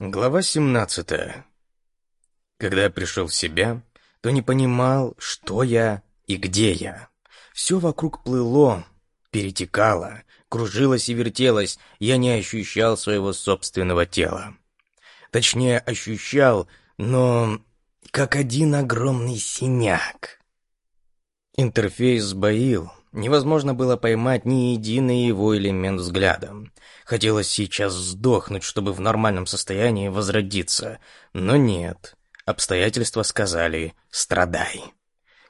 Глава 17. Когда я пришел в себя, то не понимал, что я и где я. Все вокруг плыло, перетекало, кружилось и вертелось, я не ощущал своего собственного тела. Точнее, ощущал, но как один огромный синяк. Интерфейс сбоил, невозможно было поймать ни единый его элемент взглядом. Хотелось сейчас сдохнуть, чтобы в нормальном состоянии возродиться. Но нет. Обстоятельства сказали «страдай».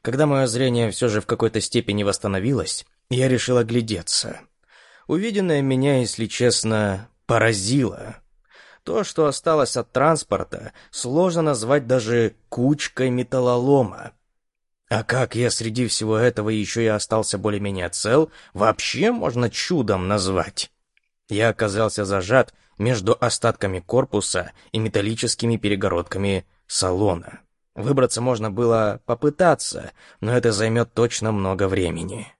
Когда мое зрение все же в какой-то степени восстановилось, я решил оглядеться. Увиденное меня, если честно, поразило. То, что осталось от транспорта, сложно назвать даже кучкой металлолома. А как я среди всего этого еще и остался более-менее цел, вообще можно чудом назвать. Я оказался зажат между остатками корпуса и металлическими перегородками салона. Выбраться можно было попытаться, но это займет точно много времени.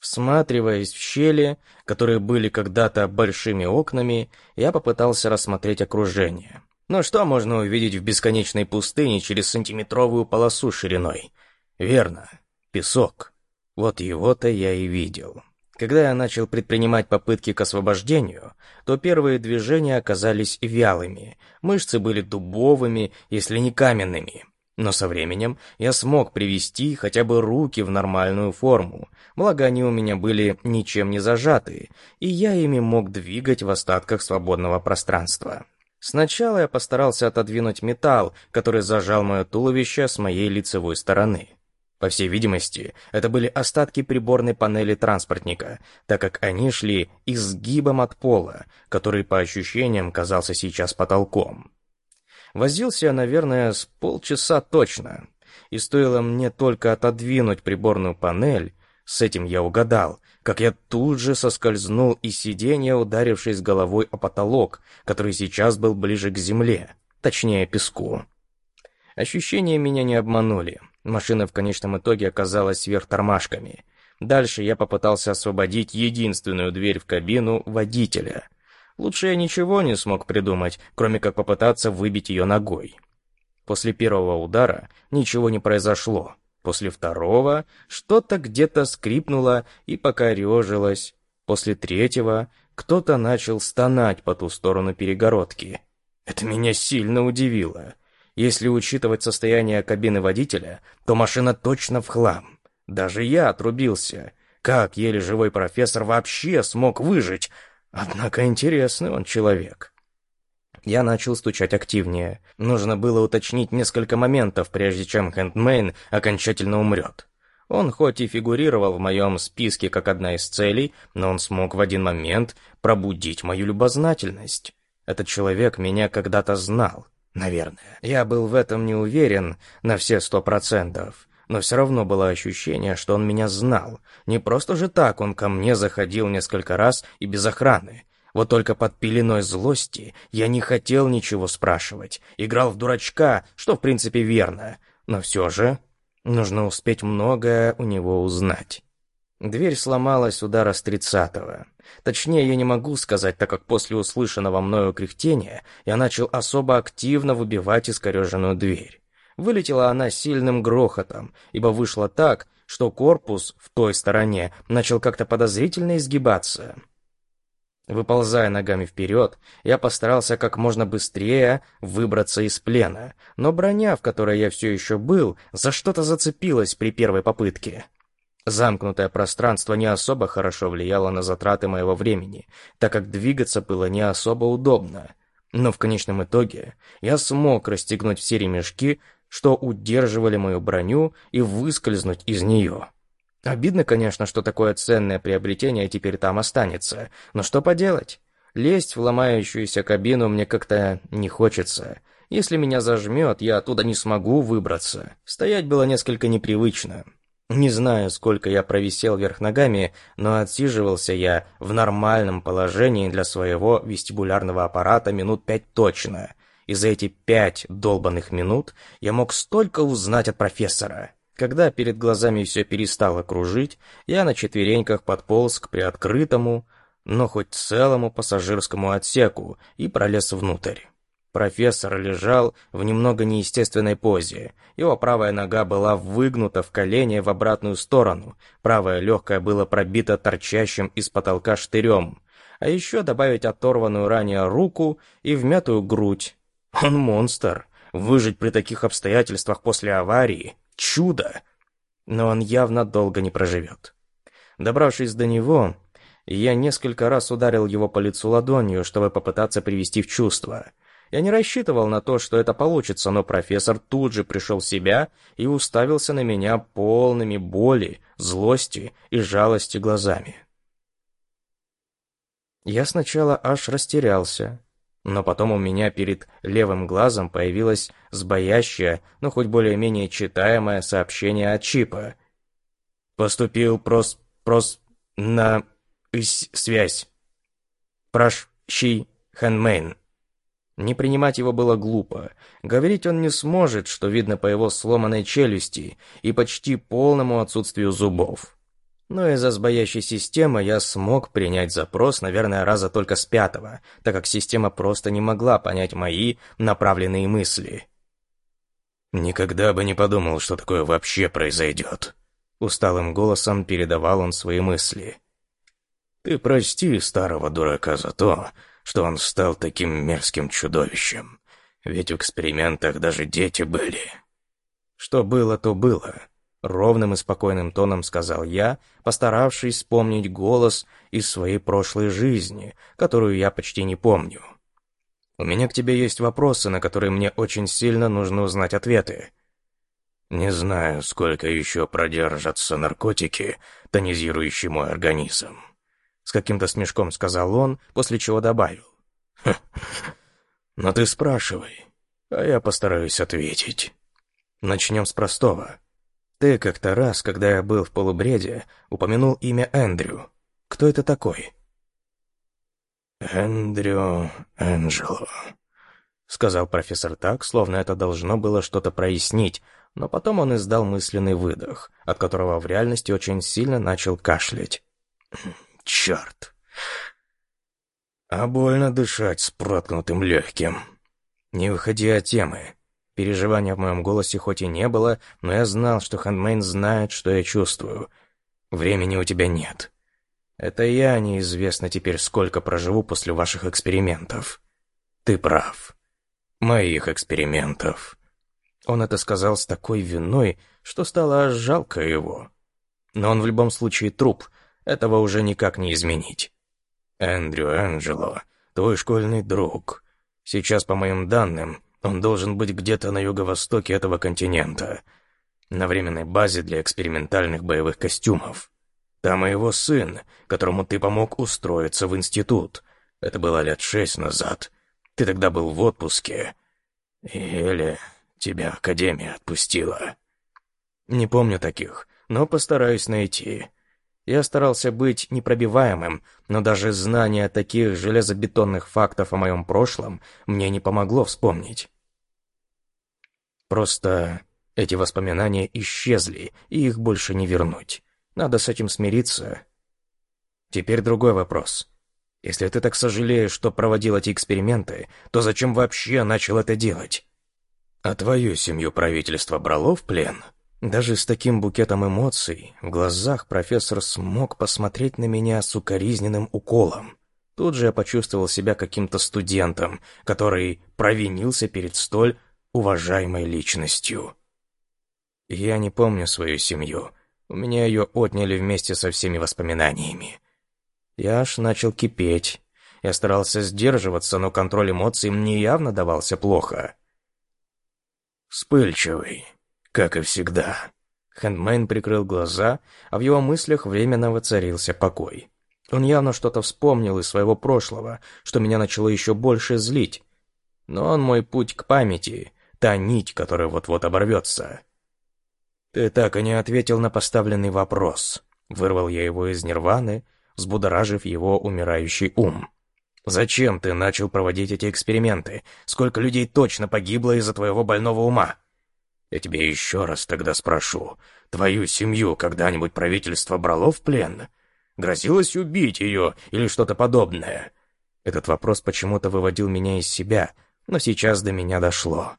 Всматриваясь в щели, которые были когда-то большими окнами, я попытался рассмотреть окружение. Но что можно увидеть в бесконечной пустыне через сантиметровую полосу шириной? Верно, песок. Вот его-то я и видел. Когда я начал предпринимать попытки к освобождению, то первые движения оказались вялыми, мышцы были дубовыми, если не каменными. Но со временем я смог привести хотя бы руки в нормальную форму, благо они у меня были ничем не зажаты, и я ими мог двигать в остатках свободного пространства. Сначала я постарался отодвинуть металл, который зажал мое туловище с моей лицевой стороны. По всей видимости, это были остатки приборной панели транспортника, так как они шли изгибом от пола, который по ощущениям казался сейчас потолком. Возился я, наверное, с полчаса точно, и стоило мне только отодвинуть приборную панель, с этим я угадал, как я тут же соскользнул из сиденья, ударившись головой о потолок, который сейчас был ближе к земле, точнее песку. Ощущения меня не обманули. Машина в конечном итоге оказалась вверх тормашками. Дальше я попытался освободить единственную дверь в кабину водителя. Лучше я ничего не смог придумать, кроме как попытаться выбить ее ногой. После первого удара ничего не произошло. После второго что-то где-то скрипнуло и покорежилось. После третьего кто-то начал стонать по ту сторону перегородки. Это меня сильно удивило. Если учитывать состояние кабины водителя, то машина точно в хлам. Даже я отрубился. Как еле живой профессор вообще смог выжить? Однако интересный он человек. Я начал стучать активнее. Нужно было уточнить несколько моментов, прежде чем Хэндмейн окончательно умрет. Он хоть и фигурировал в моем списке как одна из целей, но он смог в один момент пробудить мою любознательность. Этот человек меня когда-то знал. Наверное. Я был в этом не уверен на все сто процентов, но все равно было ощущение, что он меня знал. Не просто же так он ко мне заходил несколько раз и без охраны. Вот только под пеленой злости я не хотел ничего спрашивать. Играл в дурачка, что в принципе верно. Но все же нужно успеть многое у него узнать. Дверь сломалась удара с тридцатого. Точнее, я не могу сказать, так как после услышанного мною кряхтения я начал особо активно выбивать искореженную дверь. Вылетела она сильным грохотом, ибо вышло так, что корпус в той стороне начал как-то подозрительно изгибаться. Выползая ногами вперед, я постарался как можно быстрее выбраться из плена, но броня, в которой я все еще был, за что-то зацепилась при первой попытке. Замкнутое пространство не особо хорошо влияло на затраты моего времени, так как двигаться было не особо удобно. Но в конечном итоге я смог расстегнуть все ремешки, что удерживали мою броню, и выскользнуть из нее. Обидно, конечно, что такое ценное приобретение теперь там останется, но что поделать? Лезть в ломающуюся кабину мне как-то не хочется. Если меня зажмет, я оттуда не смогу выбраться. Стоять было несколько непривычно. Не знаю, сколько я провисел вверх ногами, но отсиживался я в нормальном положении для своего вестибулярного аппарата минут пять точно. И за эти пять долбанных минут я мог столько узнать от профессора. Когда перед глазами все перестало кружить, я на четвереньках подполз к приоткрытому, но хоть целому пассажирскому отсеку и пролез внутрь. Профессор лежал в немного неестественной позе. Его правая нога была выгнута в колени в обратную сторону, правая легкая была пробита торчащим из потолка штырем, а еще добавить оторванную ранее руку и вмятую грудь. Он монстр. Выжить при таких обстоятельствах после аварии — чудо. Но он явно долго не проживет. Добравшись до него, я несколько раз ударил его по лицу ладонью, чтобы попытаться привести в чувство. Я не рассчитывал на то, что это получится, но профессор тут же пришел в себя и уставился на меня полными боли, злости и жалости глазами. Я сначала аж растерялся, но потом у меня перед левым глазом появилось сбоящее, но хоть более-менее читаемое сообщение от Чипа. «Поступил прос... прос... на... связь. Прощи, Хэнмейн». Не принимать его было глупо. Говорить он не сможет, что видно по его сломанной челюсти и почти полному отсутствию зубов. Но из-за сбоящей системы я смог принять запрос, наверное, раза только с пятого, так как система просто не могла понять мои направленные мысли. «Никогда бы не подумал, что такое вообще произойдет», — усталым голосом передавал он свои мысли. «Ты прости старого дурака за то, что он стал таким мерзким чудовищем. Ведь в экспериментах даже дети были. Что было, то было. Ровным и спокойным тоном сказал я, постаравшись вспомнить голос из своей прошлой жизни, которую я почти не помню. У меня к тебе есть вопросы, на которые мне очень сильно нужно узнать ответы. Не знаю, сколько еще продержатся наркотики, тонизирующие мой организм. С каким-то смешком сказал он, после чего добавил. «Хм, «Но ты спрашивай, а я постараюсь ответить. Начнем с простого. Ты как-то раз, когда я был в полубреде, упомянул имя Эндрю. Кто это такой?» «Эндрю Энджело», — сказал профессор так, словно это должно было что-то прояснить, но потом он издал мысленный выдох, от которого в реальности очень сильно начал кашлять. Черт! А больно дышать с проткнутым легким. Не выходи от темы. Переживания в моем голосе хоть и не было, но я знал, что Ханмейн знает, что я чувствую. Времени у тебя нет. Это я неизвестно теперь, сколько проживу после ваших экспериментов. Ты прав. Моих экспериментов. Он это сказал с такой виной, что стало жалко его. Но он в любом случае труп — этого уже никак не изменить. Эндрю Энджело, твой школьный друг. Сейчас, по моим данным, он должен быть где-то на юго-востоке этого континента, на временной базе для экспериментальных боевых костюмов. Там и его сын, которому ты помог устроиться в институт. Это было лет шесть назад. Ты тогда был в отпуске. Или тебя Академия отпустила. Не помню таких, но постараюсь найти. Я старался быть непробиваемым, но даже знание таких железобетонных фактов о моем прошлом мне не помогло вспомнить. Просто эти воспоминания исчезли, и их больше не вернуть. Надо с этим смириться. Теперь другой вопрос. Если ты так сожалеешь, что проводил эти эксперименты, то зачем вообще начал это делать? А твою семью правительство брало в плен? Даже с таким букетом эмоций в глазах профессор смог посмотреть на меня с укоризненным уколом. Тут же я почувствовал себя каким-то студентом, который провинился перед столь уважаемой личностью. Я не помню свою семью. У меня ее отняли вместе со всеми воспоминаниями. Я аж начал кипеть. Я старался сдерживаться, но контроль эмоций мне явно давался плохо. «Вспыльчивый», как и всегда. Хэндмейн прикрыл глаза, а в его мыслях временно воцарился покой. Он явно что-то вспомнил из своего прошлого, что меня начало еще больше злить. Но он мой путь к памяти, та нить, которая вот-вот оборвется. «Ты так и не ответил на поставленный вопрос», — вырвал я его из нирваны, взбудоражив его умирающий ум. «Зачем ты начал проводить эти эксперименты? Сколько людей точно погибло из-за твоего больного ума?» Я тебе еще раз тогда спрошу, твою семью когда-нибудь правительство брало в плен? Грозилось убить ее или что-то подобное?» Этот вопрос почему-то выводил меня из себя, Но сейчас до меня дошло.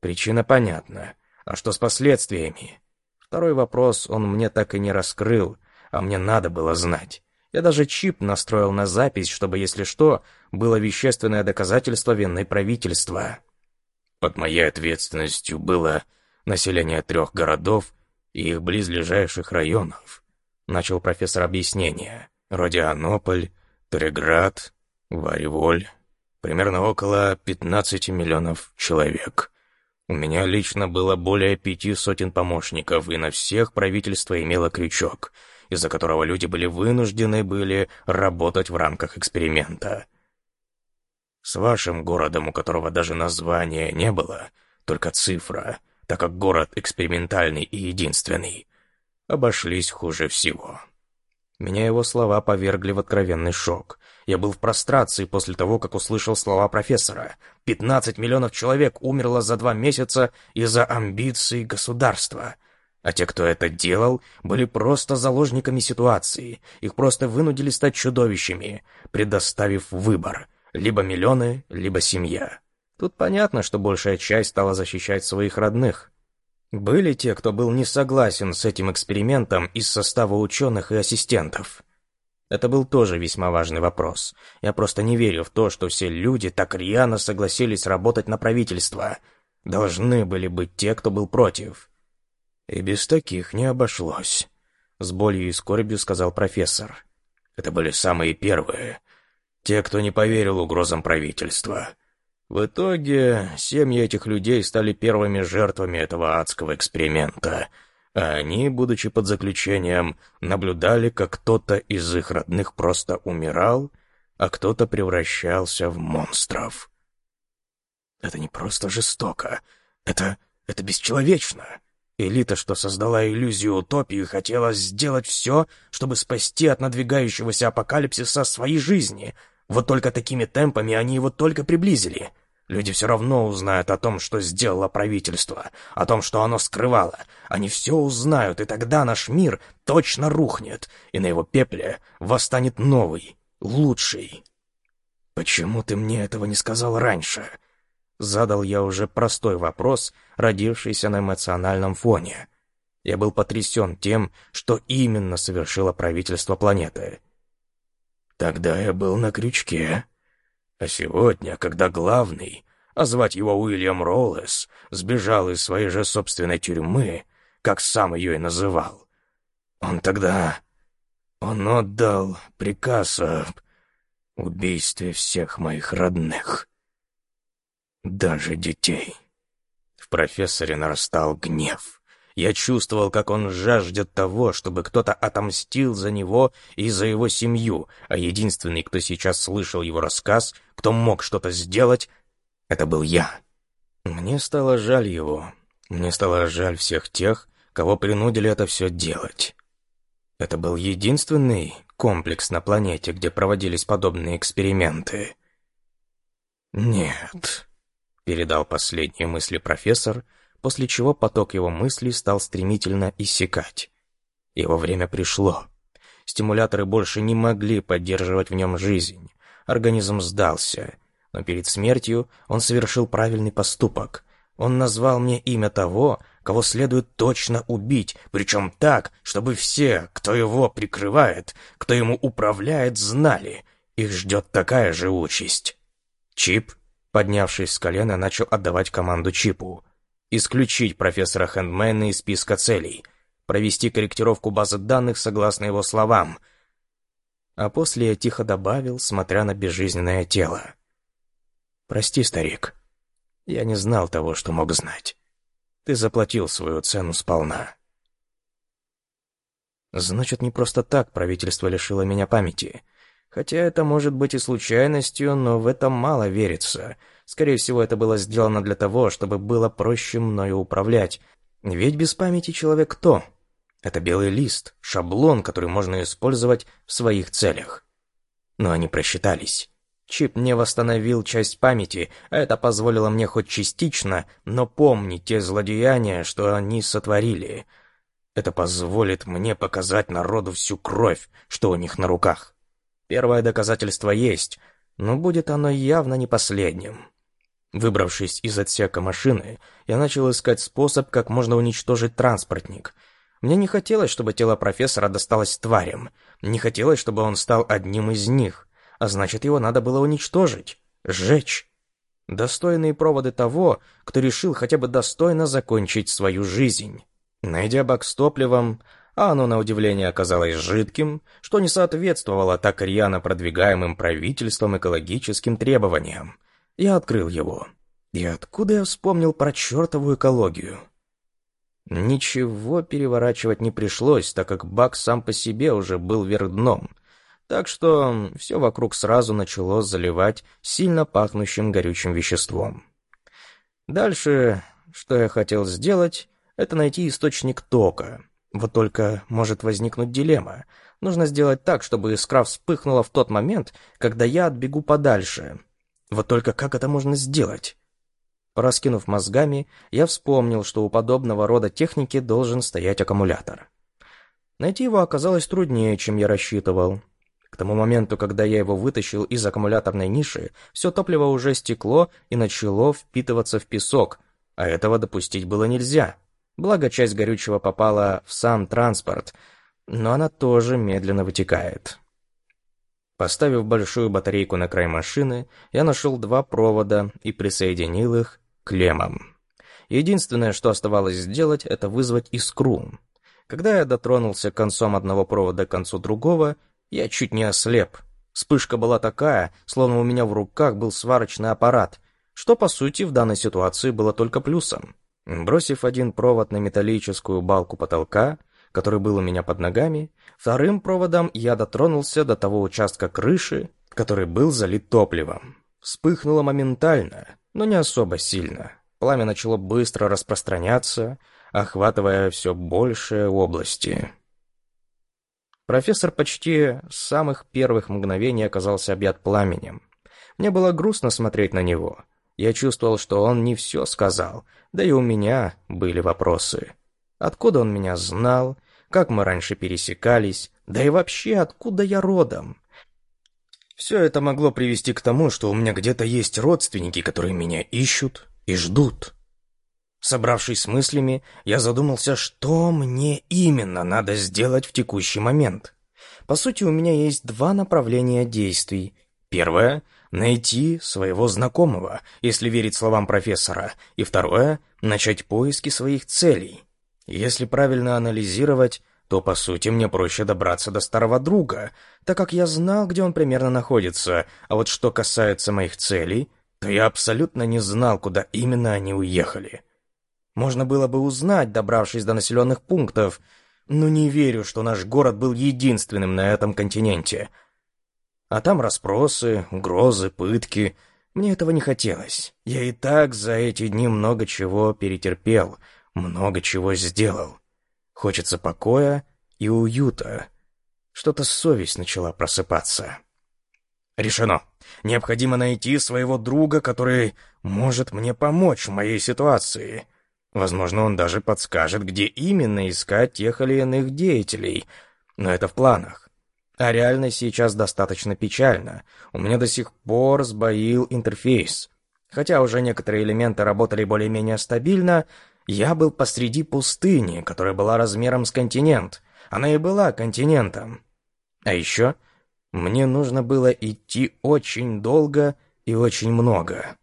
Причина понятна. А что с последствиями? Второй вопрос он мне так и не раскрыл, а мне надо было знать. Я даже чип настроил на запись, чтобы, если что, было вещественное доказательство вины правительства. Под моей ответственностью было население трех городов и их близлежащих районов. Начал профессор объяснение. Родианополь, Треград, Вариволь. Примерно около 15 миллионов человек. У меня лично было более пяти сотен помощников, и на всех правительство имело крючок, из-за которого люди были вынуждены были работать в рамках эксперимента. С вашим городом, у которого даже названия не было, только цифра, так как город экспериментальный и единственный, обошлись хуже всего. Меня его слова повергли в откровенный шок. Я был в прострации после того, как услышал слова профессора. 15 миллионов человек умерло за два месяца из-за амбиций государства. А те, кто это делал, были просто заложниками ситуации. Их просто вынудили стать чудовищами, предоставив выбор. Либо миллионы, либо семья. Тут понятно, что большая часть стала защищать своих родных. Были те, кто был не согласен с этим экспериментом из состава ученых и ассистентов. Это был тоже весьма важный вопрос. Я просто не верю в то, что все люди так рьяно согласились работать на правительство. Должны были быть те, кто был против. И без таких не обошлось. С болью и скорбью сказал профессор. Это были самые первые. Те, кто не поверил угрозам правительства. В итоге, семьи этих людей стали первыми жертвами этого адского эксперимента, а они, будучи под заключением, наблюдали, как кто-то из их родных просто умирал, а кто-то превращался в монстров. Это не просто жестоко, это... это бесчеловечно. Элита, что создала иллюзию утопии, хотела сделать все, чтобы спасти от надвигающегося апокалипсиса свои жизни — вот только такими темпами они его только приблизили. Люди все равно узнают о том, что сделало правительство, о том, что оно скрывало. Они все узнают, и тогда наш мир точно рухнет, и на его пепле восстанет новый, лучший. «Почему ты мне этого не сказал раньше?» Задал я уже простой вопрос, родившийся на эмоциональном фоне. Я был потрясен тем, что именно совершило правительство планеты. Тогда я был на крючке. А сегодня, когда главный, а звать его Уильям Роллес, сбежал из своей же собственной тюрьмы, как сам ее и называл, он тогда... Он отдал приказ об убийстве всех моих родных. Даже детей. В профессоре нарастал гнев. Я чувствовал, как он жаждет того, чтобы кто-то отомстил за него и за его семью, а единственный, кто сейчас слышал его рассказ, кто мог что-то сделать, это был я. Мне стало жаль его. Мне стало жаль всех тех, кого принудили это все делать. Это был единственный комплекс на планете, где проводились подобные эксперименты. «Нет», — передал последние мысли профессор, — после чего поток его мыслей стал стремительно иссякать. Его время пришло. Стимуляторы больше не могли поддерживать в нем жизнь. Организм сдался. Но перед смертью он совершил правильный поступок. Он назвал мне имя того, кого следует точно убить, причем так, чтобы все, кто его прикрывает, кто ему управляет, знали. Их ждет такая же участь. Чип, поднявшись с колена, начал отдавать команду Чипу. Исключить профессора Хэндмена из списка целей. Провести корректировку базы данных согласно его словам. А после я тихо добавил, смотря на безжизненное тело. «Прости, старик. Я не знал того, что мог знать. Ты заплатил свою цену сполна». Значит, не просто так правительство лишило меня памяти. Хотя это может быть и случайностью, но в этом мало верится — Скорее всего, это было сделано для того, чтобы было проще мною управлять. Ведь без памяти человек кто? Это белый лист, шаблон, который можно использовать в своих целях. Но они просчитались. Чип не восстановил часть памяти, а это позволило мне хоть частично, но помнить те злодеяния, что они сотворили. Это позволит мне показать народу всю кровь, что у них на руках. Первое доказательство есть, но будет оно явно не последним. Выбравшись из отсека машины, я начал искать способ, как можно уничтожить транспортник. Мне не хотелось, чтобы тело профессора досталось тварям. Не хотелось, чтобы он стал одним из них. А значит, его надо было уничтожить. Сжечь. Достойные проводы того, кто решил хотя бы достойно закончить свою жизнь. Найдя бак с топливом, а оно, на удивление, оказалось жидким, что не соответствовало так рьяно продвигаемым правительством экологическим требованиям. Я открыл его. И откуда я вспомнил про чертову экологию? Ничего переворачивать не пришлось, так как бак сам по себе уже был вверх дном. Так что все вокруг сразу начало заливать сильно пахнущим горючим веществом. Дальше, что я хотел сделать, это найти источник тока — вот только может возникнуть дилемма. Нужно сделать так, чтобы искра вспыхнула в тот момент, когда я отбегу подальше. Вот только как это можно сделать? Раскинув мозгами, я вспомнил, что у подобного рода техники должен стоять аккумулятор. Найти его оказалось труднее, чем я рассчитывал. К тому моменту, когда я его вытащил из аккумуляторной ниши, все топливо уже стекло и начало впитываться в песок, а этого допустить было нельзя. Благо, часть горючего попала в сам транспорт, но она тоже медленно вытекает. Поставив большую батарейку на край машины, я нашел два провода и присоединил их к лемам. Единственное, что оставалось сделать, это вызвать искру. Когда я дотронулся концом одного провода к концу другого, я чуть не ослеп. Вспышка была такая, словно у меня в руках был сварочный аппарат, что, по сути, в данной ситуации было только плюсом. Бросив один провод на металлическую балку потолка, который был у меня под ногами, вторым проводом я дотронулся до того участка крыши, который был залит топливом. Вспыхнуло моментально, но не особо сильно. Пламя начало быстро распространяться, охватывая все большие области. Профессор почти с самых первых мгновений оказался объят пламенем. Мне было грустно смотреть на него — я чувствовал, что он не все сказал, да и у меня были вопросы. Откуда он меня знал, как мы раньше пересекались, да и вообще откуда я родом? Все это могло привести к тому, что у меня где-то есть родственники, которые меня ищут и ждут. Собравшись с мыслями, я задумался, что мне именно надо сделать в текущий момент. По сути, у меня есть два направления действий. Первое найти своего знакомого, если верить словам профессора, и второе — начать поиски своих целей. Если правильно анализировать, то, по сути, мне проще добраться до старого друга, так как я знал, где он примерно находится, а вот что касается моих целей, то я абсолютно не знал, куда именно они уехали. Можно было бы узнать, добравшись до населенных пунктов, но не верю, что наш город был единственным на этом континенте — а там расспросы, угрозы, пытки. Мне этого не хотелось. Я и так за эти дни много чего перетерпел, много чего сделал. Хочется покоя и уюта. Что-то совесть начала просыпаться. Решено. Необходимо найти своего друга, который может мне помочь в моей ситуации. Возможно, он даже подскажет, где именно искать тех или иных деятелей. Но это в планах. А реальность сейчас достаточно печальна. У меня до сих пор сбоил интерфейс. Хотя уже некоторые элементы работали более-менее стабильно, я был посреди пустыни, которая была размером с континент. Она и была континентом. А еще мне нужно было идти очень долго и очень много.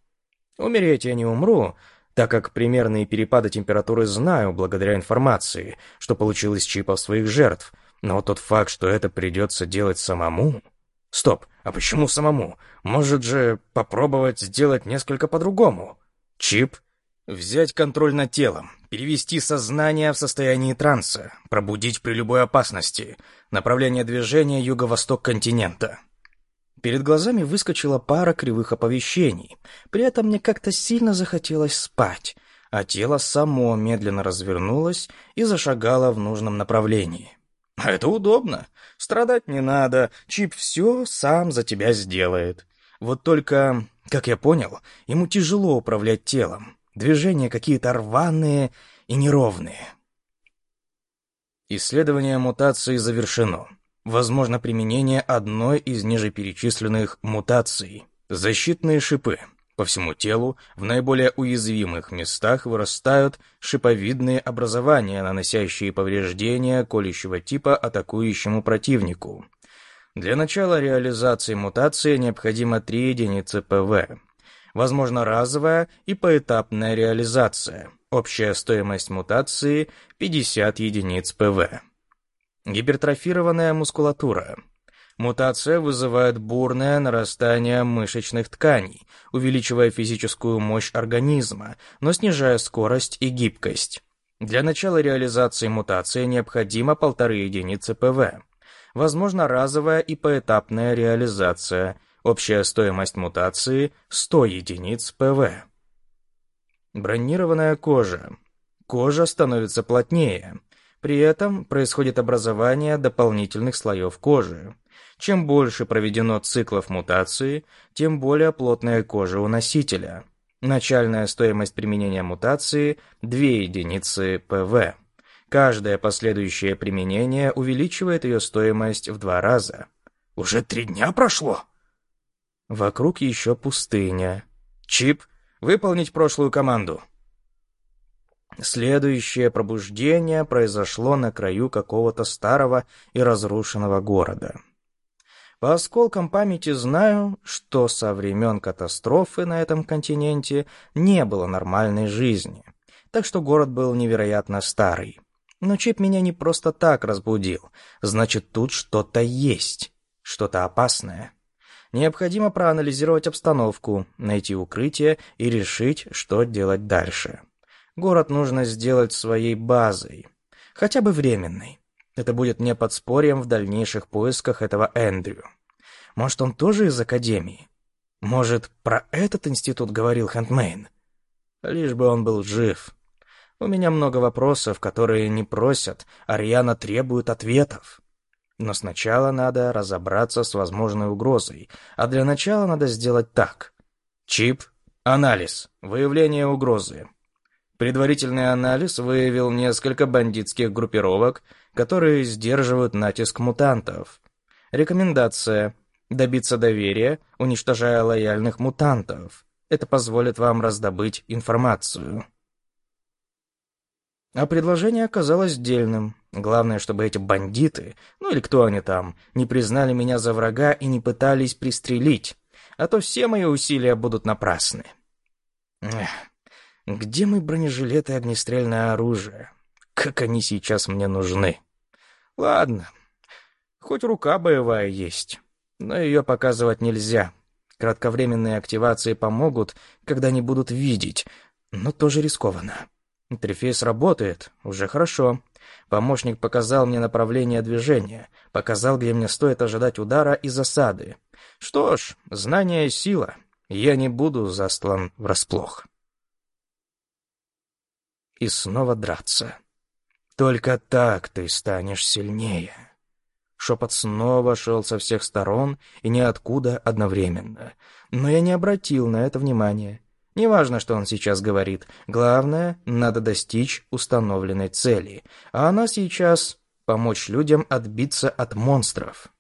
Умереть я не умру, так как примерные перепады температуры знаю благодаря информации, что получил из чипов своих жертв — но тот факт, что это придется делать самому... Стоп, а почему самому? Может же попробовать сделать несколько по-другому? Чип? Взять контроль над телом, перевести сознание в состояние транса, пробудить при любой опасности. Направление движения юго-восток континента. Перед глазами выскочила пара кривых оповещений. При этом мне как-то сильно захотелось спать, а тело само медленно развернулось и зашагало в нужном направлении. А это удобно. Страдать не надо, чип все сам за тебя сделает. Вот только, как я понял, ему тяжело управлять телом. Движения какие-то рваные и неровные. Исследование мутации завершено. Возможно применение одной из ниже перечисленных мутаций. Защитные шипы. По всему телу в наиболее уязвимых местах вырастают шиповидные образования, наносящие повреждения колющего типа атакующему противнику. Для начала реализации мутации необходимо 3 единицы ПВ. Возможно разовая и поэтапная реализация. Общая стоимость мутации 50 единиц ПВ. Гипертрофированная мускулатура – Мутация вызывает бурное нарастание мышечных тканей, увеличивая физическую мощь организма, но снижая скорость и гибкость. Для начала реализации мутации необходимо полторы единицы ПВ. Возможно разовая и поэтапная реализация. Общая стоимость мутации – 100 единиц ПВ. Бронированная кожа. Кожа становится плотнее. При этом происходит образование дополнительных слоев кожи. Чем больше проведено циклов мутации, тем более плотная кожа у носителя. Начальная стоимость применения мутации – 2 единицы ПВ. Каждое последующее применение увеличивает ее стоимость в два раза. «Уже три дня прошло?» Вокруг еще пустыня. «Чип, выполнить прошлую команду!» Следующее пробуждение произошло на краю какого-то старого и разрушенного города. По осколкам памяти знаю, что со времен катастрофы на этом континенте не было нормальной жизни, так что город был невероятно старый. Но чип меня не просто так разбудил, значит, тут что-то есть, что-то опасное. Необходимо проанализировать обстановку, найти укрытие и решить, что делать дальше. Город нужно сделать своей базой, хотя бы временной. Это будет мне подспорьем в дальнейших поисках этого Эндрю. Может, он тоже из Академии? Может, про этот институт говорил Хэндмейн? Лишь бы он был жив. У меня много вопросов, которые не просят, а рьяно требуют ответов. Но сначала надо разобраться с возможной угрозой, а для начала надо сделать так. Чип, анализ, выявление угрозы. Предварительный анализ выявил несколько бандитских группировок, которые сдерживают натиск мутантов. Рекомендация. Добиться доверия, уничтожая лояльных мутантов. Это позволит вам раздобыть информацию. А предложение оказалось дельным. Главное, чтобы эти бандиты, ну или кто они там, не признали меня за врага и не пытались пристрелить, а то все мои усилия будут напрасны. Эх, где мои бронежилеты и огнестрельное оружие? Как они сейчас мне нужны? Ладно, хоть рука боевая есть но ее показывать нельзя. Кратковременные активации помогут, когда не будут видеть, но тоже рискованно. Интерфейс работает, уже хорошо. Помощник показал мне направление движения, показал, где мне стоит ожидать удара и засады. Что ж, знание — сила. Я не буду застлан врасплох. И снова драться. Только так ты станешь сильнее. Шепот снова шел со всех сторон и ниоткуда одновременно. Но я не обратил на это внимания. Неважно, что он сейчас говорит. Главное, надо достичь установленной цели. А она сейчас — помочь людям отбиться от монстров.